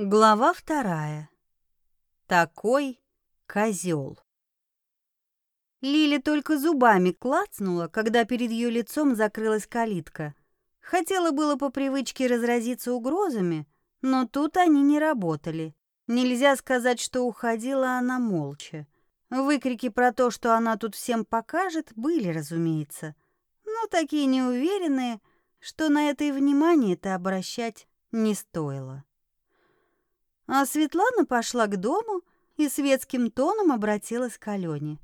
Глава вторая. Такой козел. Лили только зубами клацнула, когда перед ее лицом закрылась калитка. Хотела было по привычке разразиться угрозами, но тут они не работали. Нельзя сказать, что уходила она молча. Выкрики про то, что она тут всем покажет, были, разумеется, но такие неуверенные, что на это и внимание-то обращать не стоило. А Светлана пошла к дому и светским тоном обратилась к Алене.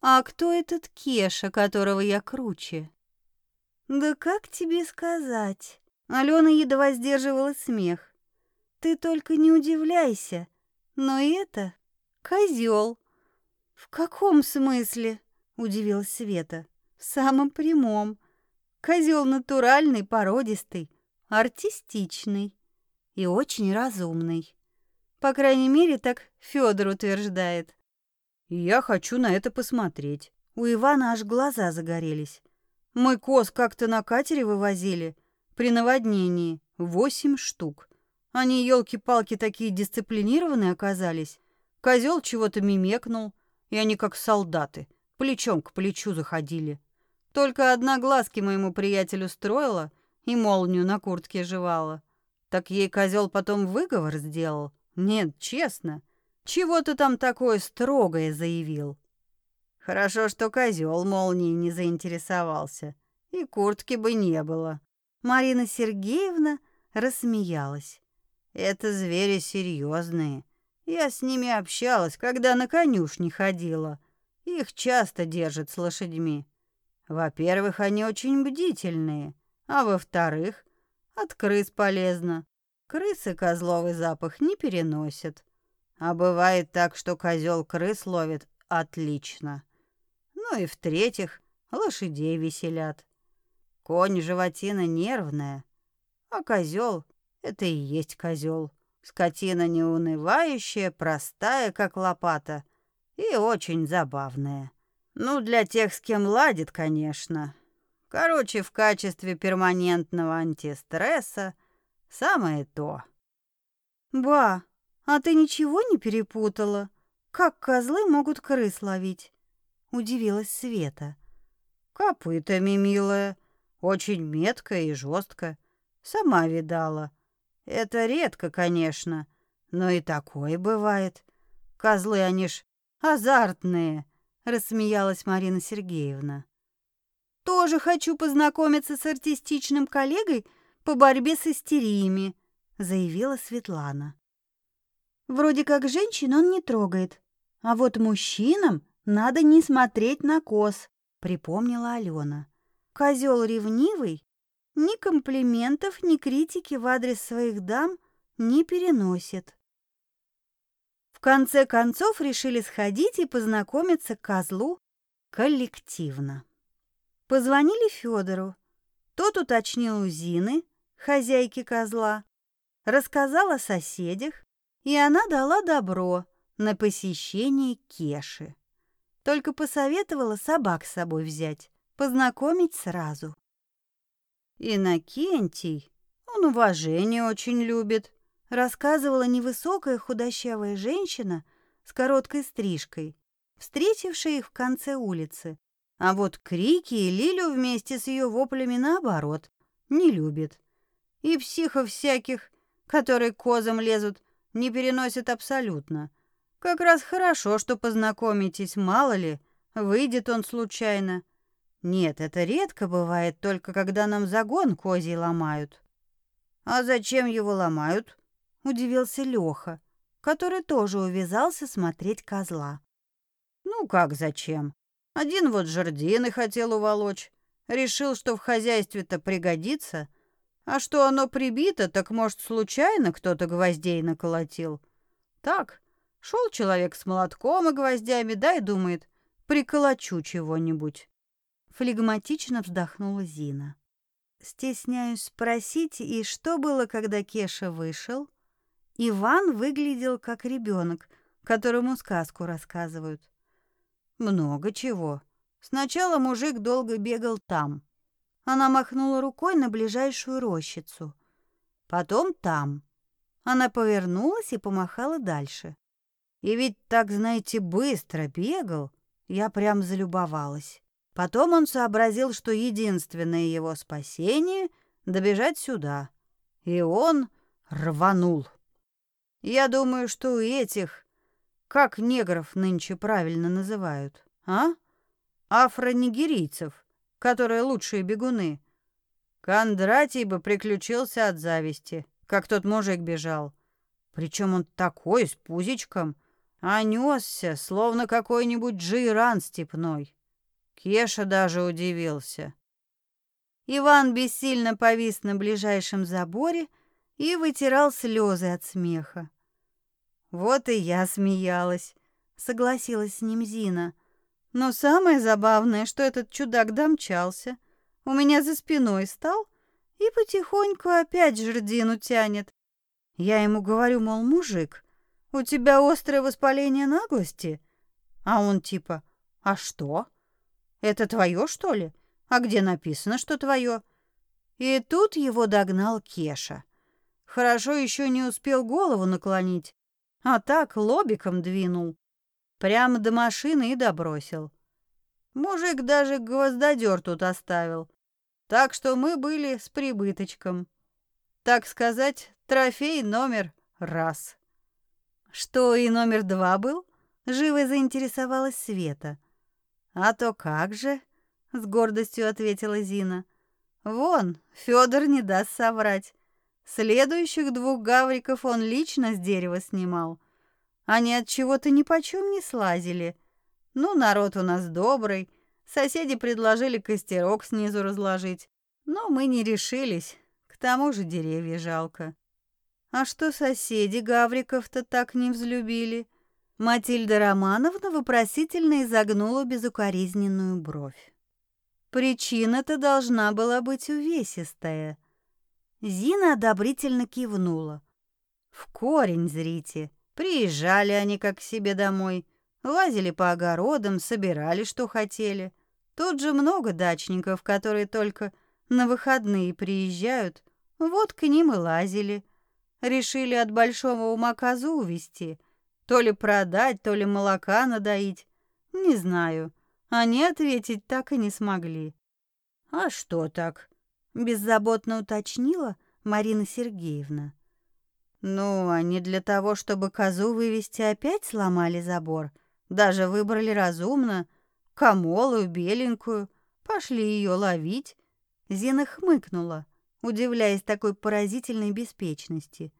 «А кто этот Кеша, которого я круче?» «Да как тебе сказать?» Алена едва сдерживала смех. «Ты только не удивляйся, но это козел». «В каком смысле?» — удивилась Света. «В самом прямом. Козел натуральный, породистый, артистичный и очень разумный. По крайней мере, так Федор утверждает. Я хочу на это посмотреть. У Ивана аж глаза загорелись. Мы коз как-то на катере вывозили при наводнении, восемь штук. Они елки-палки такие дисциплинированные оказались. Козел чего-то мимекнул, и они как солдаты, плечом к плечу заходили. Только одна глазки моему приятелю строила и молнию на куртке жевала. Так ей козел потом выговор сделал. Нет, честно. Чего ты там такое строгое заявил? Хорошо, что козел молнией не заинтересовался, и куртки бы не было. Марина Сергеевна рассмеялась. Это звери серьезные. Я с ними общалась, когда на конюшне ходила. Их часто держат с лошадьми. Во-первых, они очень бдительные, а во-вторых, от крыс полезно. Крысы козловый запах не переносят. А бывает так, что козел крыс ловит отлично. Ну и в-третьих, лошадей веселят. Конь животина нервная, а козел — это и есть козел. Скотина неунывающая, простая, как лопата, и очень забавная. Ну, для тех, с кем ладит, конечно. Короче, в качестве перманентного антистресса Самое то. Ба, а ты ничего не перепутала? Как козлы могут крыс ловить? Удивилась Света. Копытами, милая. Очень метко и жестко. Сама видала. Это редко, конечно, но и такое бывает. Козлы, они ж азартные, рассмеялась Марина Сергеевна. Тоже хочу познакомиться с артистичным коллегой, по борьбе с истериями», — заявила Светлана. «Вроде как женщин он не трогает, а вот мужчинам надо не смотреть на коз», — припомнила Алена. «Козел ревнивый ни комплиментов, ни критики в адрес своих дам не переносит». В конце концов решили сходить и познакомиться к козлу коллективно. Позвонили Федору. Тот уточнил у Зины, хозяйки козла, рассказал о соседях, и она дала добро на посещение Кеши. Только посоветовала собак с собой взять, познакомить сразу. Иннокентий, он уважение очень любит, рассказывала невысокая худощавая женщина с короткой стрижкой, встретившая их в конце улицы. А вот крики и Лилю вместе с ее воплями наоборот не любит. И психов всяких, которые козам лезут, не переносит абсолютно. Как раз хорошо, что познакомитесь, мало ли, выйдет он случайно. Нет, это редко бывает, только когда нам загон козий ломают. А зачем его ломают? Удивился Леха, который тоже увязался смотреть козла. Ну как зачем? Один вот жердины хотел уволочь. Решил, что в хозяйстве-то пригодится, а что оно прибито, так, может, случайно кто-то гвоздей наколотил? Так, шел человек с молотком и гвоздями, да и думает, приколочу чего-нибудь. Флегматично вздохнула Зина. Стесняюсь спросить, и что было, когда Кеша вышел? Иван выглядел как ребенок, которому сказку рассказывают. Много чего. Сначала мужик долго бегал там, она махнула рукой на ближайшую рощицу. Потом там. Она повернулась и помахала дальше. И ведь так, знаете, быстро бегал, я прям залюбовалась. Потом он сообразил, что единственное его спасение — добежать сюда. И он рванул. Я думаю, что у этих, как негров нынче правильно называют, а? Афронигерийцев, которые лучшие бегуны. Кондратий бы приключился от зависти, как тот мужик бежал. Причем он такой, с пузичком, а несся, словно какой-нибудь джейран степной. Кеша даже удивился. Иван бессильно повис на ближайшем заборе и вытирал слезы от смеха. Вот и я смеялась, согласилась с ним Зина. Но самое забавное, что этот чудак домчался, у меня за спиной стал и потихоньку опять жердину тянет. Я ему говорю, мол, мужик, у тебя острое воспаление наглости? А он типа, а что? Это твое, что ли? А где написано, что твое? И тут его догнал Кеша. Хорошо еще не успел голову наклонить, а так лобиком двинул. Прямо до машины и добросил. Мужик даже гвоздодер тут оставил. Так что мы были с прибыточком. Так сказать, трофей номер раз. Что и номер два был? Живо заинтересовалась Света. А то как же, с гордостью ответила Зина. Вон, Федор не даст соврать. Следующих двух гавриков он лично с дерева снимал. Они от чего-то ни почем не слазили. Ну, народ у нас добрый, Соседи предложили костерок снизу разложить, но мы не решились. К тому же деревья жалко. А что соседи Гавриков-то так не взлюбили? Матильда Романовна вопросительно изогнула безукоризненную бровь. Причина-то должна была быть увесистая. Зина одобрительно кивнула. В корень зрите. Приезжали они как к себе домой, Лазили по огородам, собирали, что хотели. Тут же много дачников, которые только на выходные приезжают. Вот к ним и лазили. Решили от большого ума козу увести. То ли продать, то ли молока надоить. Не знаю. Они ответить так и не смогли. «А что так?» — беззаботно уточнила Марина Сергеевна. «Ну, они для того, чтобы козу вывести, опять сломали забор», даже выбрали разумно, камолую, беленькую, пошли ее ловить. Зина хмыкнула, удивляясь такой поразительной беспечности.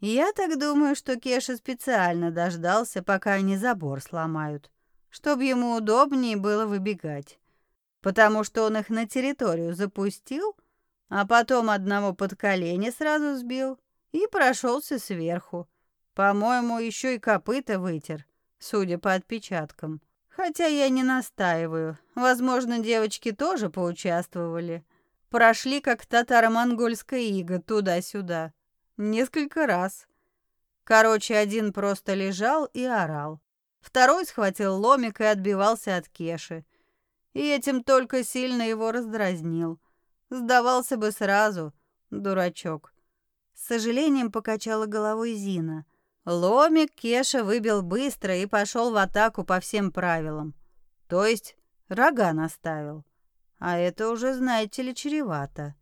Я так думаю, что Кеша специально дождался, пока они забор сломают, чтобы ему удобнее было выбегать. Потому что он их на территорию запустил, а потом одного под колени сразу сбил и прошелся сверху. По-моему, еще и копыта вытер судя по отпечаткам. Хотя я не настаиваю. Возможно, девочки тоже поучаствовали. Прошли как татаро-монгольская ига туда-сюда. Несколько раз. Короче, один просто лежал и орал. Второй схватил ломик и отбивался от Кеши. И этим только сильно его раздразнил. Сдавался бы сразу, дурачок. С сожалением покачала головой Зина. Ломик Кеша выбил быстро и пошел в атаку по всем правилам. То есть рога наставил. А это уже, знаете ли, чревато.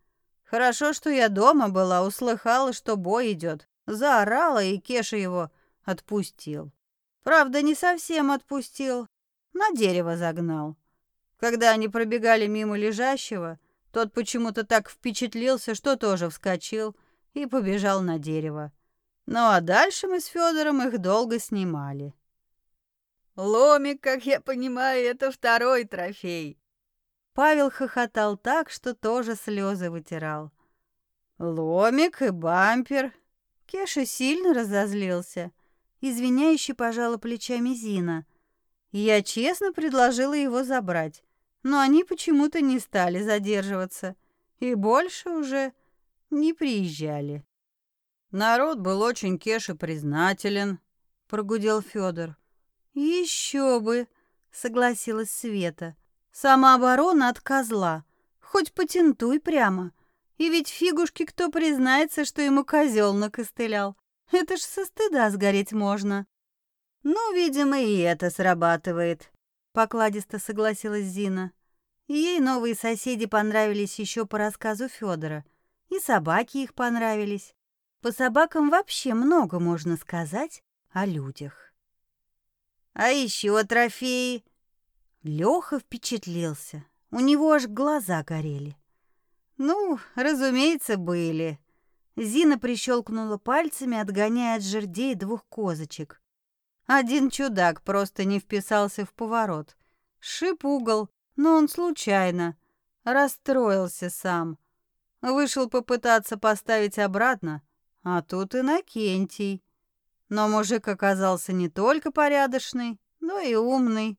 Хорошо, что я дома была, услыхала, что бой идет. Заорала, и Кеша его отпустил. Правда, не совсем отпустил. На дерево загнал. Когда они пробегали мимо лежащего, тот почему-то так впечатлился, что тоже вскочил и побежал на дерево. Ну а дальше мы с Федором их долго снимали. Ломик, как я понимаю, это второй трофей. Павел хохотал так, что тоже слезы вытирал. Ломик и бампер. Кеша сильно разозлился. Извиняюще пожала плечами Зина. Я честно предложила его забрать, но они почему-то не стали задерживаться и больше уже не приезжали. Народ был очень Кеше признателен, прогудел Федор. Еще бы, согласилась Света. Самооборона от козла. Хоть потентуй прямо. И ведь фигушки кто признается, что ему козел накостылял. Это ж со стыда сгореть можно. Ну, видимо, и это срабатывает, покладисто согласилась Зина. Ей новые соседи понравились еще по рассказу Федора, и собаки их понравились. По собакам вообще много можно сказать о людях. А еще трофеи. Леха впечатлился. У него аж глаза горели. Ну, разумеется, были. Зина прищелкнула пальцами, отгоняя от жердей двух козочек. Один чудак просто не вписался в поворот. Шип угол, но он случайно. Расстроился сам. Вышел попытаться поставить обратно, а тут Иннокентий. Но мужик оказался не только порядочный, но и умный.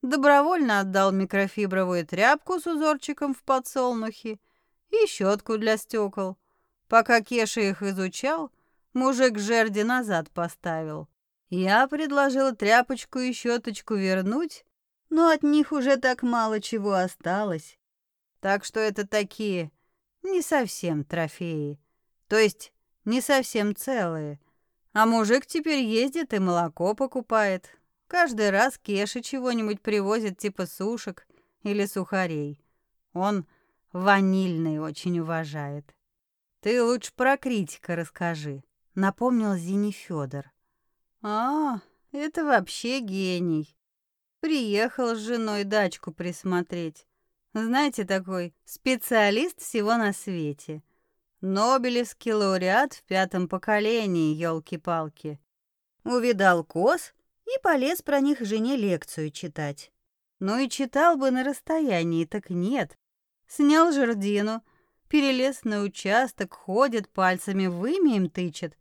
Добровольно отдал микрофибровую тряпку с узорчиком в подсолнухе и щетку для стекол. Пока Кеша их изучал, мужик жерди назад поставил. Я предложила тряпочку и щеточку вернуть, но от них уже так мало чего осталось. Так что это такие не совсем трофеи, то есть не совсем целые. А мужик теперь ездит и молоко покупает. Каждый раз Кеша чего-нибудь привозит типа сушек или сухарей. Он ванильный очень уважает. Ты лучше про критика расскажи, напомнил Зине Федор. А, это вообще гений. Приехал с женой дачку присмотреть. Знаете, такой специалист всего на свете. Нобелевский лауреат в пятом поколении, елки-палки. Увидал коз и полез про них жене лекцию читать. Ну и читал бы на расстоянии, так нет. Снял жердину, перелез на участок, ходит, пальцами в имя им тычет.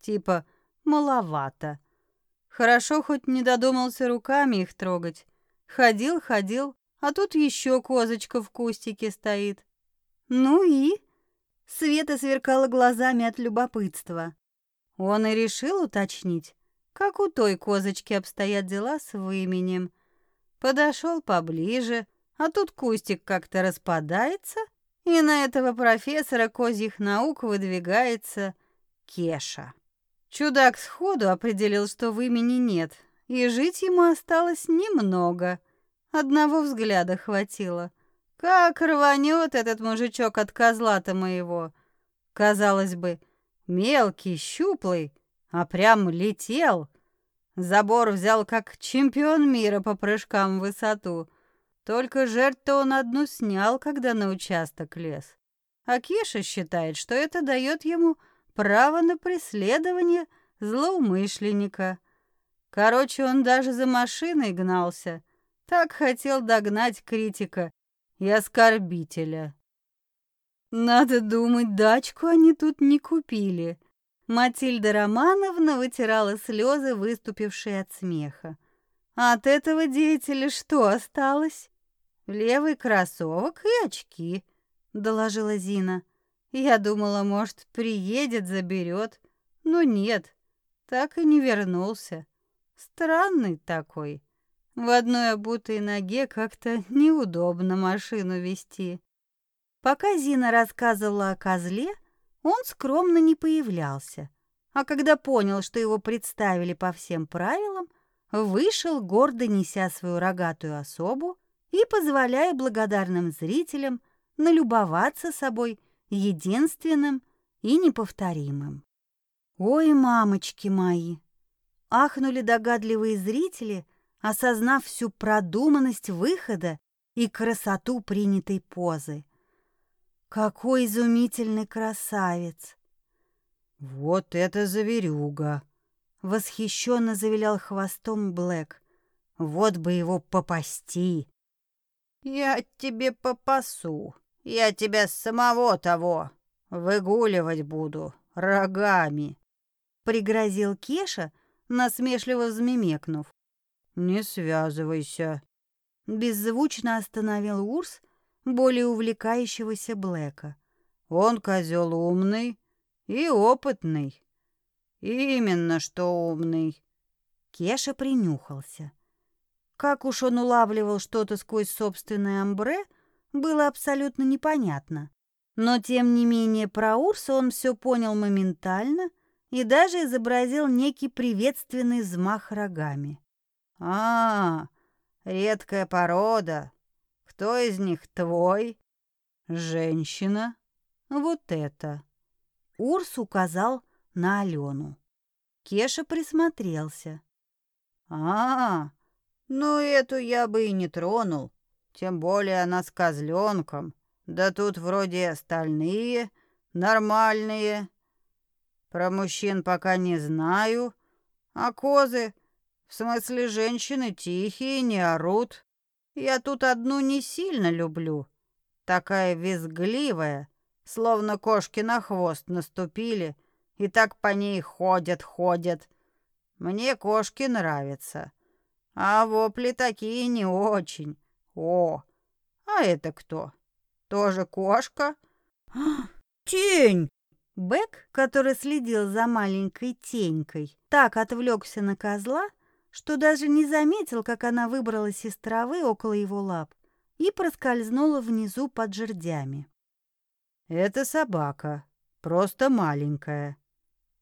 Типа маловато. Хорошо хоть не додумался руками их трогать. Ходил, ходил, а тут еще козочка в кустике стоит. Ну и? Света сверкала глазами от любопытства. Он и решил уточнить, как у той козочки обстоят дела с выменем. Подошел поближе, а тут кустик как-то распадается, и на этого профессора козьих наук выдвигается Кеша. Чудак сходу определил, что в имени нет, и жить ему осталось немного — Одного взгляда хватило. Как рванет этот мужичок от козла-то моего. Казалось бы, мелкий, щуплый, а прям летел. Забор взял как чемпион мира по прыжкам в высоту. Только жертву он одну снял, когда на участок лез. А Кеша считает, что это дает ему право на преследование злоумышленника. Короче, он даже за машиной гнался — так хотел догнать критика и оскорбителя. Надо думать, дачку они тут не купили. Матильда Романовна вытирала слезы, выступившие от смеха. А от этого деятеля что осталось? Левый кроссовок и очки, доложила Зина. Я думала, может, приедет, заберет, но нет, так и не вернулся. Странный такой. В одной обутой ноге как-то неудобно машину вести. Пока Зина рассказывала о козле, он скромно не появлялся. А когда понял, что его представили по всем правилам, вышел, гордо неся свою рогатую особу и позволяя благодарным зрителям налюбоваться собой единственным и неповторимым. «Ой, мамочки мои!» Ахнули догадливые зрители – осознав всю продуманность выхода и красоту принятой позы. Какой изумительный красавец! Вот это заверюга! Восхищенно завилял хвостом Блэк. Вот бы его попасти! Я тебе попасу. Я тебя самого того выгуливать буду рогами, пригрозил Кеша, насмешливо взмемекнув. «Не связывайся», — беззвучно остановил Урс более увлекающегося Блэка. «Он козел умный и опытный». «Именно что умный». Кеша принюхался. Как уж он улавливал что-то сквозь собственное амбре, было абсолютно непонятно. Но, тем не менее, про Урса он все понял моментально и даже изобразил некий приветственный взмах рогами. «А, редкая порода. Кто из них твой?» «Женщина. Вот это». Урс указал на Алену. Кеша присмотрелся. «А, ну эту я бы и не тронул, тем более она с козленком. Да тут вроде остальные нормальные. Про мужчин пока не знаю, а козы, в смысле женщины, тихие, не орут. Я тут одну не сильно люблю, такая визгливая, словно кошки на хвост наступили и так по ней ходят, ходят. Мне кошки нравятся, а вопли такие не очень. О, а это кто? Тоже кошка? Тень! Бэк, который следил за маленькой тенькой, так отвлекся на козла, что даже не заметил, как она выбралась из травы около его лап и проскользнула внизу под жердями. «Это собака, просто маленькая».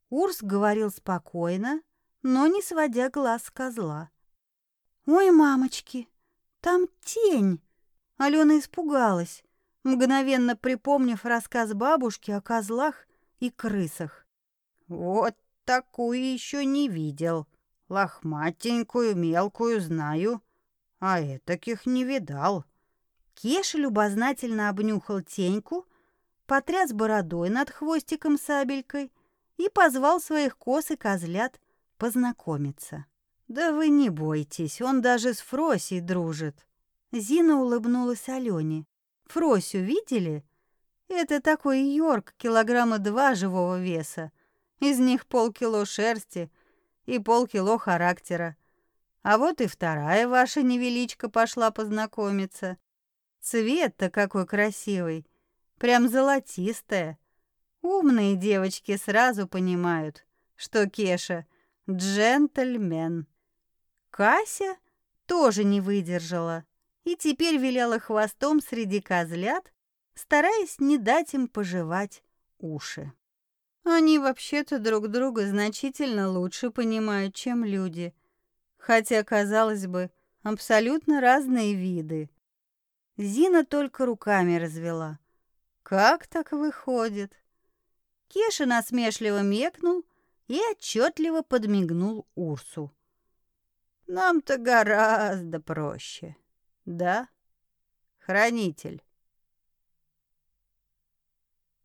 Урс говорил спокойно, но не сводя глаз с козла. «Ой, мамочки, там тень!» Алена испугалась, мгновенно припомнив рассказ бабушки о козлах и крысах. «Вот такую еще не видел. Лохматенькую, мелкую знаю, а этаких не видал». Кеша любознательно обнюхал теньку, потряс бородой над хвостиком сабелькой и позвал своих коз и козлят познакомиться. «Да вы не бойтесь, он даже с Фросей дружит». Зина улыбнулась Алене. «Фросю видели? Это такой Йорк, килограмма два живого веса. Из них полкило шерсти и полкило характера. А вот и вторая ваша невеличка пошла познакомиться. Цвет-то какой красивый, прям золотистая. Умные девочки сразу понимают, что Кеша — джентльмен. Кася тоже не выдержала и теперь виляла хвостом среди козлят, стараясь не дать им пожевать уши. Они вообще-то друг друга значительно лучше понимают, чем люди, хотя, казалось бы, абсолютно разные виды. Зина только руками развела. Как так выходит? Кеша насмешливо мекнул и отчетливо подмигнул Урсу. Нам-то гораздо проще. Да, хранитель?